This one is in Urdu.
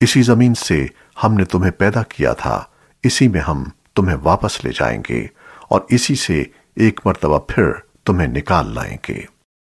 اسی زمین سے ہم نے تمہیں پیدا کیا تھا، اسی میں ہم تمہیں واپس لے جائیں گے اور اسی سے ایک مرتبہ پھر تمہیں نکال لائیں گے۔